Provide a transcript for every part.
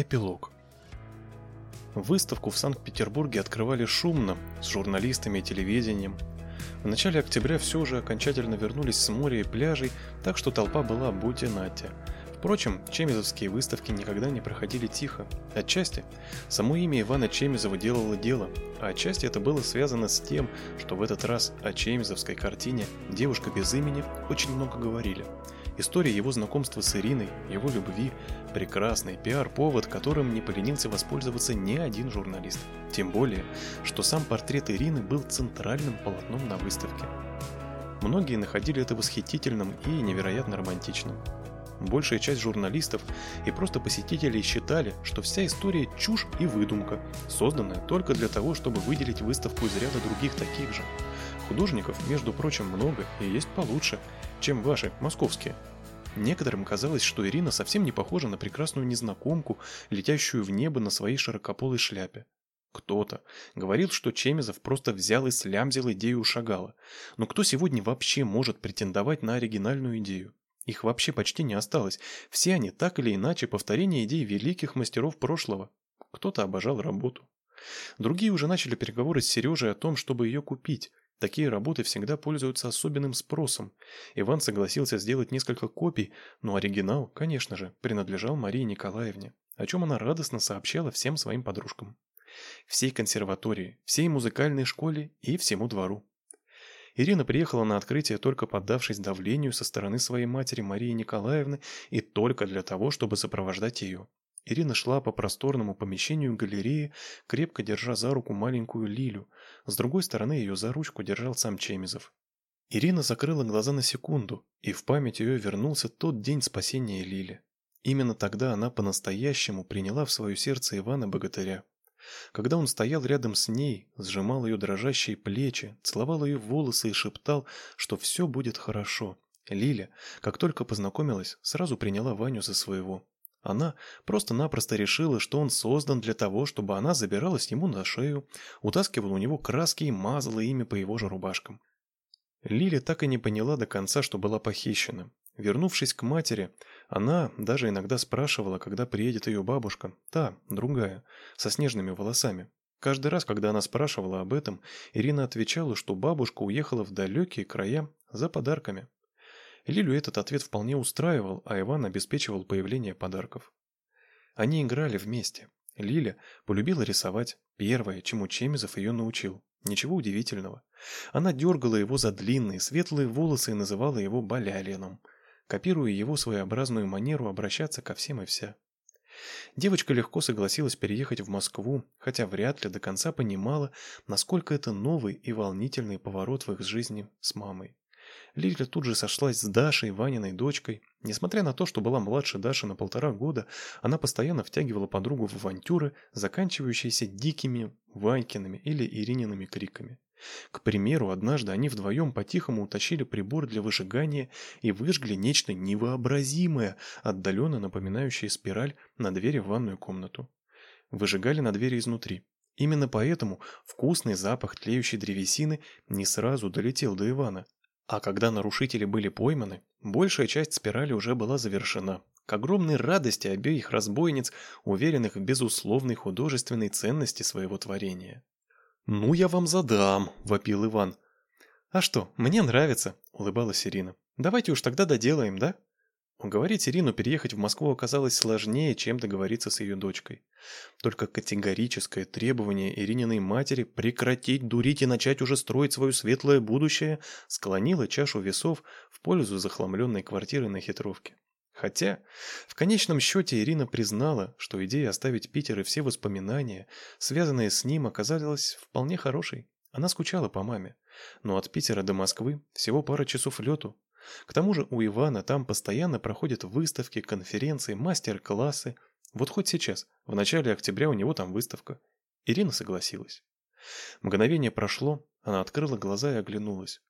Эпилог. Выставку в Санкт-Петербурге открывали шумно, с журналистами и телевидением. В начале октября все же окончательно вернулись с моря и пляжей, так что толпа была будь и. Впрочем, чемизовские выставки никогда не проходили тихо. Отчасти само имя Ивана Чемизова делало дело, а отчасти это было связано с тем, что в этот раз о чемизовской картине «Девушка без имени» очень много говорили – История его знакомства с Ириной, его любви – прекрасный пиар-повод, которым не поленился воспользоваться ни один журналист. Тем более, что сам портрет Ирины был центральным полотном на выставке. Многие находили это восхитительным и невероятно романтичным. Большая часть журналистов и просто посетителей считали, что вся история чушь и выдумка, созданная только для того, чтобы выделить выставку из ряда других таких же. Художников, между прочим, много и есть получше, чем ваши, московские. Некоторым казалось, что Ирина совсем не похожа на прекрасную незнакомку, летящую в небо на своей широкополой шляпе. Кто-то говорил, что Чемизов просто взял и слямзил идею Шагала. Но кто сегодня вообще может претендовать на оригинальную идею? Их вообще почти не осталось. Все они так или иначе повторение идей великих мастеров прошлого. Кто-то обожал работу. Другие уже начали переговоры с Сережей о том, чтобы ее купить. Такие работы всегда пользуются особенным спросом. Иван согласился сделать несколько копий, но оригинал, конечно же, принадлежал Марии Николаевне, о чем она радостно сообщала всем своим подружкам. Всей консерватории, всей музыкальной школе и всему двору. Ирина приехала на открытие только поддавшись давлению со стороны своей матери Марии Николаевны и только для того, чтобы сопровождать ее. Ирина шла по просторному помещению галереи, крепко держа за руку маленькую Лилю. С другой стороны ее за ручку держал сам Чемизов. Ирина закрыла глаза на секунду, и в память ее вернулся тот день спасения Лили. Именно тогда она по-настоящему приняла в свое сердце Ивана Богатыря. Когда он стоял рядом с ней, сжимал ее дрожащие плечи, целовал ее волосы и шептал, что все будет хорошо. Лиля, как только познакомилась, сразу приняла Ваню за своего. Она просто-напросто решила, что он создан для того, чтобы она забиралась ему на шею, утаскивала у него краски и мазала ими по его же рубашкам. Лиля так и не поняла до конца, что была похищена. Вернувшись к матери, она даже иногда спрашивала, когда приедет ее бабушка, та, другая, со снежными волосами. Каждый раз, когда она спрашивала об этом, Ирина отвечала, что бабушка уехала в далекие края за подарками. Лилю этот ответ вполне устраивал, а Иван обеспечивал появление подарков. Они играли вместе. Лиля полюбила рисовать, первое, чему Чемизов ее научил. Ничего удивительного. Она дергала его за длинные, светлые волосы и называла его Балялином, копируя его своеобразную манеру обращаться ко всем и вся. Девочка легко согласилась переехать в Москву, хотя вряд ли до конца понимала, насколько это новый и волнительный поворот в их жизни с мамой. Лиля тут же сошлась с Дашей, Ваниной дочкой. Несмотря на то, что была младше Даши на полтора года, она постоянно втягивала подругу в авантюры, заканчивающиеся дикими Ванькиными или Ириниными криками. К примеру, однажды они вдвоем по-тихому утащили прибор для выжигания и выжгли нечто невообразимое, отдаленно напоминающее спираль на двери в ванную комнату. Выжигали на двери изнутри. Именно поэтому вкусный запах тлеющей древесины не сразу долетел до Ивана. А когда нарушители были пойманы, большая часть спирали уже была завершена. К огромной радости обеих разбойниц, уверенных в безусловной художественной ценности своего творения. «Ну, я вам задам», — вопил Иван. «А что, мне нравится», — улыбалась Ирина. «Давайте уж тогда доделаем, да?» Уговорить Ирину переехать в Москву оказалось сложнее, чем договориться с ее дочкой. Только категорическое требование Ирининой матери прекратить дурить и начать уже строить свое светлое будущее склонило чашу весов в пользу захламленной квартиры на хитровке. Хотя, в конечном счете Ирина признала, что идея оставить Питер и все воспоминания, связанные с ним, оказалась вполне хорошей. Она скучала по маме. Но от Питера до Москвы всего пара часов лету, к тому же у Ивана там постоянно проходят выставки, конференции, мастер-классы. Вот хоть сейчас, в начале октября у него там выставка. Ирина согласилась. Мгновение прошло, она открыла глаза и оглянулась.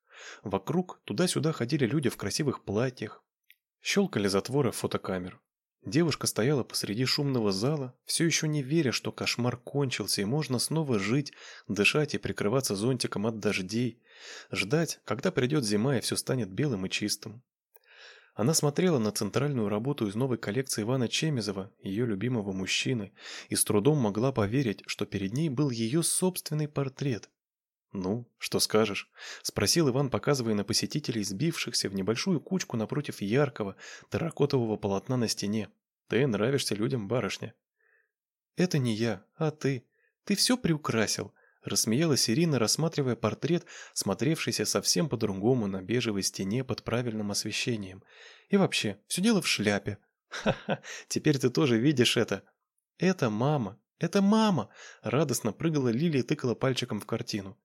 Вокруг туда-сюда ходили люди в красивых платьях. Щелкали затворы фотокамер. Девушка стояла посреди шумного зала, все еще не веря, что кошмар кончился и можно снова жить, дышать и прикрываться зонтиком от дождей, ждать, когда придет зима и все станет белым и чистым. Она смотрела на центральную работу из новой коллекции Ивана Чемезова, ее любимого мужчины, и с трудом могла поверить, что перед ней был ее собственный портрет. «Ну, что скажешь?» — спросил Иван, показывая на посетителей, сбившихся в небольшую кучку напротив яркого, терракотового полотна на стене. «Ты нравишься людям, барышня». «Это не я, а ты. Ты все приукрасил», — рассмеялась Ирина, рассматривая портрет, смотревшийся совсем по-другому на бежевой стене под правильным освещением. «И вообще, все дело в шляпе». «Ха-ха, теперь ты тоже видишь это». «Это мама, это мама!» Радостно прыгала Лилия и тыкала пальчиком в картину.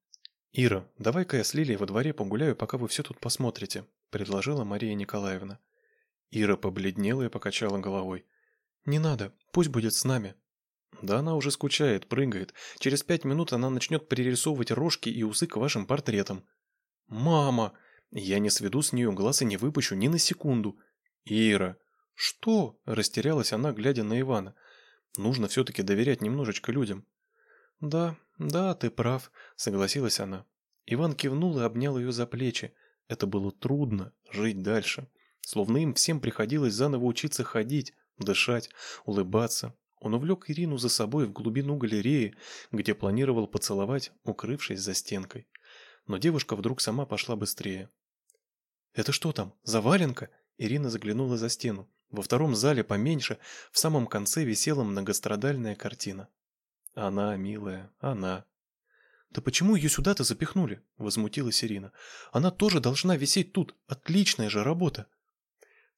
«Ира, давай-ка я с Лилией во дворе погуляю, пока вы все тут посмотрите», — предложила Мария Николаевна. Ира побледнела и покачала головой. «Не надо, пусть будет с нами». «Да она уже скучает, прыгает. Через пять минут она начнет перерисовывать рожки и усы к вашим портретам». «Мама!» «Я не сведу с нее глаз и не выпущу ни на секунду». «Ира!» «Что?» – растерялась она, глядя на Ивана. «Нужно все-таки доверять немножечко людям». «Да, да, ты прав», — согласилась она. Иван кивнул и обнял ее за плечи. Это было трудно, жить дальше. Словно им всем приходилось заново учиться ходить, дышать, улыбаться. Он увлек Ирину за собой в глубину галереи, где планировал поцеловать, укрывшись за стенкой. Но девушка вдруг сама пошла быстрее. «Это что там, заваленка?» Ирина заглянула за стену. Во втором зале поменьше, в самом конце висела многострадальная картина. Она, милая, она. Да почему ее сюда-то запихнули? Возмутилась Ирина. Она тоже должна висеть тут. Отличная же работа.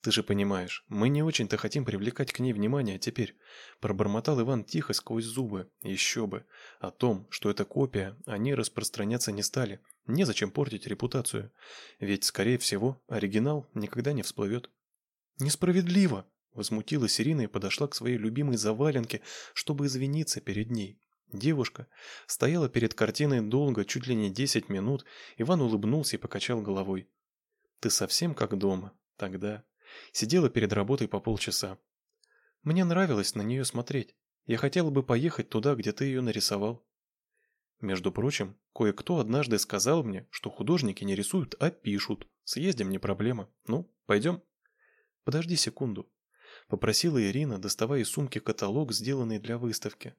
Ты же понимаешь, мы не очень-то хотим привлекать к ней внимание теперь. Пробормотал Иван тихо сквозь зубы. Еще бы. О том, что это копия, они распространяться не стали. Незачем портить репутацию. Ведь, скорее всего, оригинал никогда не всплывет. Несправедливо, Возмутилась Ирина и подошла к своей любимой заваленке, чтобы извиниться перед ней. Девушка стояла перед картиной долго, чуть ли не десять минут. Иван улыбнулся и покачал головой. «Ты совсем как дома. Тогда...» Сидела перед работой по полчаса. Мне нравилось на нее смотреть. Я хотела бы поехать туда, где ты ее нарисовал. Между прочим, кое-кто однажды сказал мне, что художники не рисуют, а пишут. Съездим, не проблема. Ну, пойдем? Подожди секунду. Попросила Ирина, доставая из сумки каталог, сделанный для выставки.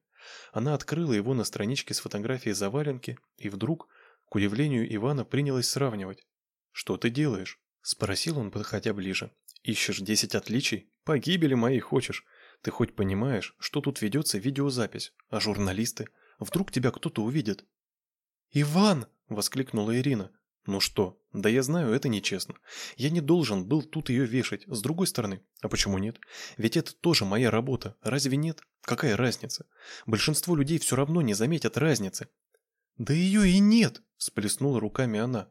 Она открыла его на страничке с фотографией заваленки и вдруг, к удивлению Ивана, принялась сравнивать. «Что ты делаешь?» – спросил он, подходя ближе. «Ищешь десять отличий? Погибели моей хочешь? Ты хоть понимаешь, что тут ведется видеозапись? А журналисты? Вдруг тебя кто-то увидит?» «Иван!» – воскликнула Ирина. Ну что? Да я знаю, это нечестно. Я не должен был тут ее вешать. С другой стороны, а почему нет? Ведь это тоже моя работа. Разве нет? Какая разница? Большинство людей все равно не заметят разницы. Да ее и нет, всплеснула руками она.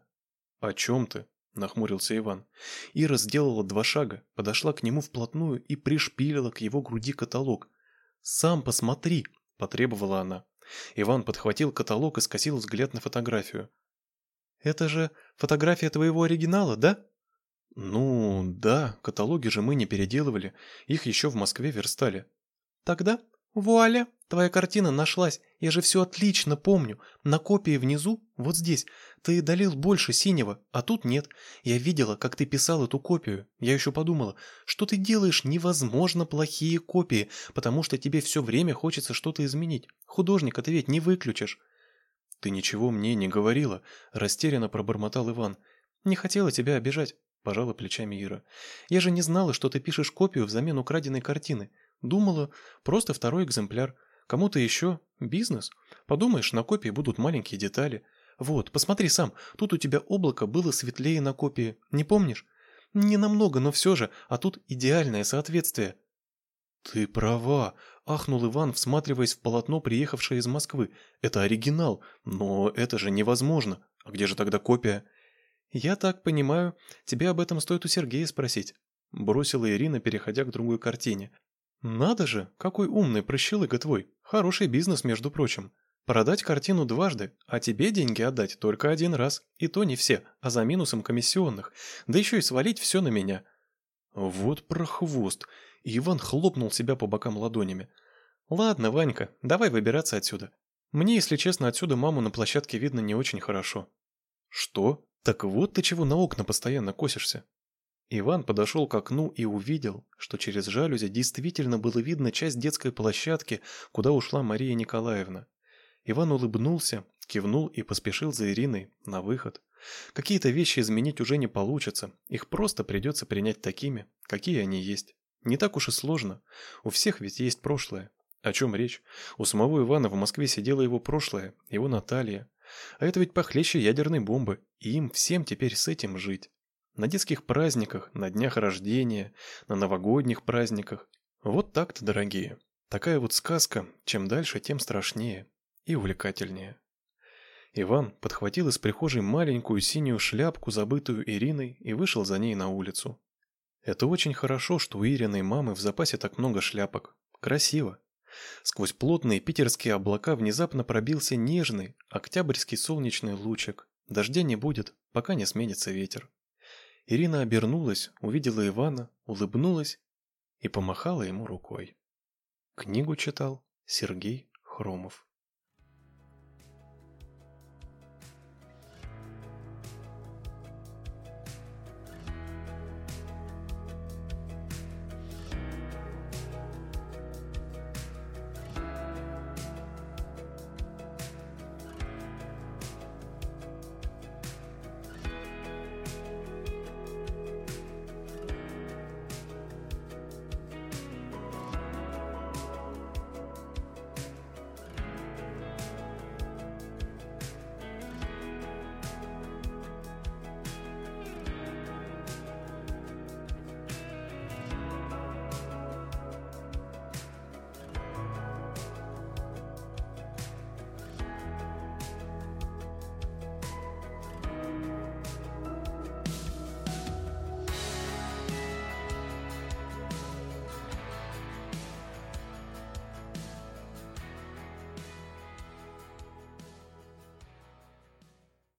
О чем ты? нахмурился Иван. Ира сделала два шага, подошла к нему вплотную и пришпилила к его груди каталог. «Сам посмотри!» – потребовала она. Иван подхватил каталог и скосил взгляд на фотографию. Это же фотография твоего оригинала, да? Ну, да, каталоги же мы не переделывали, их еще в Москве верстали. Тогда, вуаля, твоя картина нашлась. Я же все отлично помню. На копии внизу, вот здесь, ты долил больше синего, а тут нет. Я видела, как ты писал эту копию. Я еще подумала, что ты делаешь невозможно плохие копии, потому что тебе все время хочется что-то изменить. Художника ты ведь не выключишь. «Ты ничего мне не говорила», – растерянно пробормотал Иван. «Не хотела тебя обижать», – пожала плечами Ира. «Я же не знала, что ты пишешь копию взамен украденной картины. Думала, просто второй экземпляр. Кому-то еще бизнес. Подумаешь, на копии будут маленькие детали. Вот, посмотри сам, тут у тебя облако было светлее на копии. Не помнишь? Не намного, но все же, а тут идеальное соответствие». «Ты права», — ахнул Иван, всматриваясь в полотно, приехавшее из Москвы. «Это оригинал, но это же невозможно. А где же тогда копия?» «Я так понимаю, тебе об этом стоит у Сергея спросить», — бросила Ирина, переходя к другой картине. «Надо же, какой умный прощелыга твой. Хороший бизнес, между прочим. Продать картину дважды, а тебе деньги отдать только один раз. И то не все, а за минусом комиссионных. Да еще и свалить все на меня». «Вот прохвост!» И Иван хлопнул себя по бокам ладонями. «Ладно, Ванька, давай выбираться отсюда. Мне, если честно, отсюда маму на площадке видно не очень хорошо». «Что? Так вот ты чего на окна постоянно косишься?» Иван подошел к окну и увидел, что через жалюзи действительно было видно часть детской площадки, куда ушла Мария Николаевна. Иван улыбнулся, кивнул и поспешил за Ириной на выход. Какие-то вещи изменить уже не получится, их просто придется принять такими, какие они есть. Не так уж и сложно. У всех ведь есть прошлое. О чем речь? У самого Ивана в Москве сидела его прошлое, его Наталья. А это ведь похлеще ядерной бомбы, и им всем теперь с этим жить. На детских праздниках, на днях рождения, на новогодних праздниках. Вот так-то, дорогие. Такая вот сказка, чем дальше, тем страшнее и увлекательнее. Иван подхватил из прихожей маленькую синюю шляпку, забытую Ириной, и вышел за ней на улицу. Это очень хорошо, что у Ириной мамы в запасе так много шляпок. Красиво. Сквозь плотные питерские облака внезапно пробился нежный октябрьский солнечный лучик. Дождя не будет, пока не сменится ветер. Ирина обернулась, увидела Ивана, улыбнулась и помахала ему рукой. Книгу читал Сергей Хромов.